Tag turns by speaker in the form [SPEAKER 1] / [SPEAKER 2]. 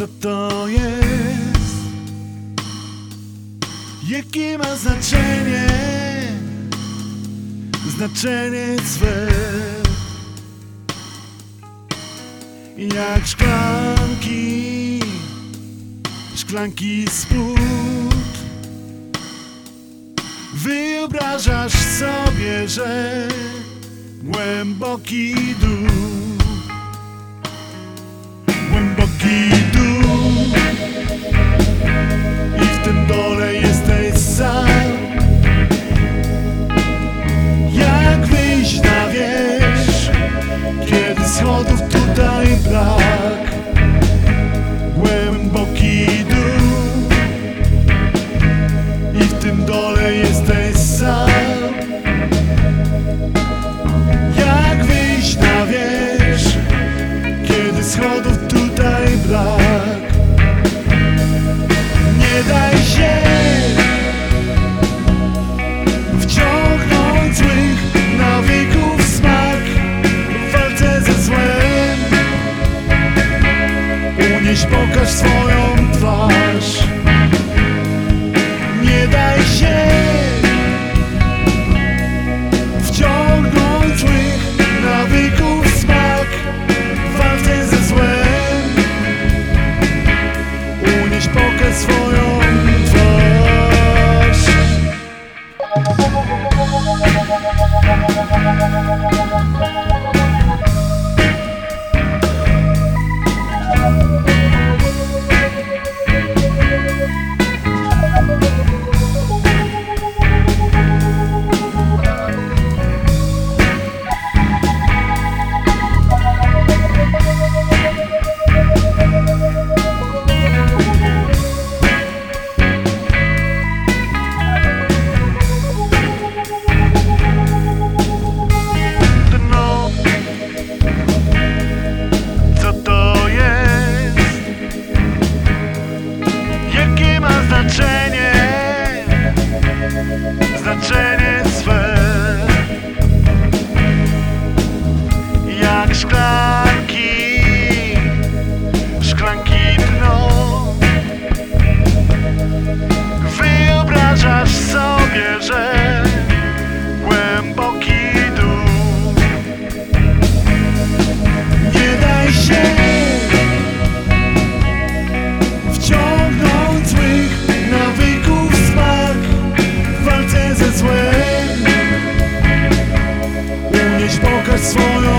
[SPEAKER 1] Co to jest? Jakie ma znaczenie? Znaczenie swe Jak szklanki Szklanki z płód Wyobrażasz sobie, że Głęboki dół brak Głęboki dół. I w tym dole jesteś sam. Jak wyjść na wierzch Kiedy schodów znaczenie, znaczenie. that's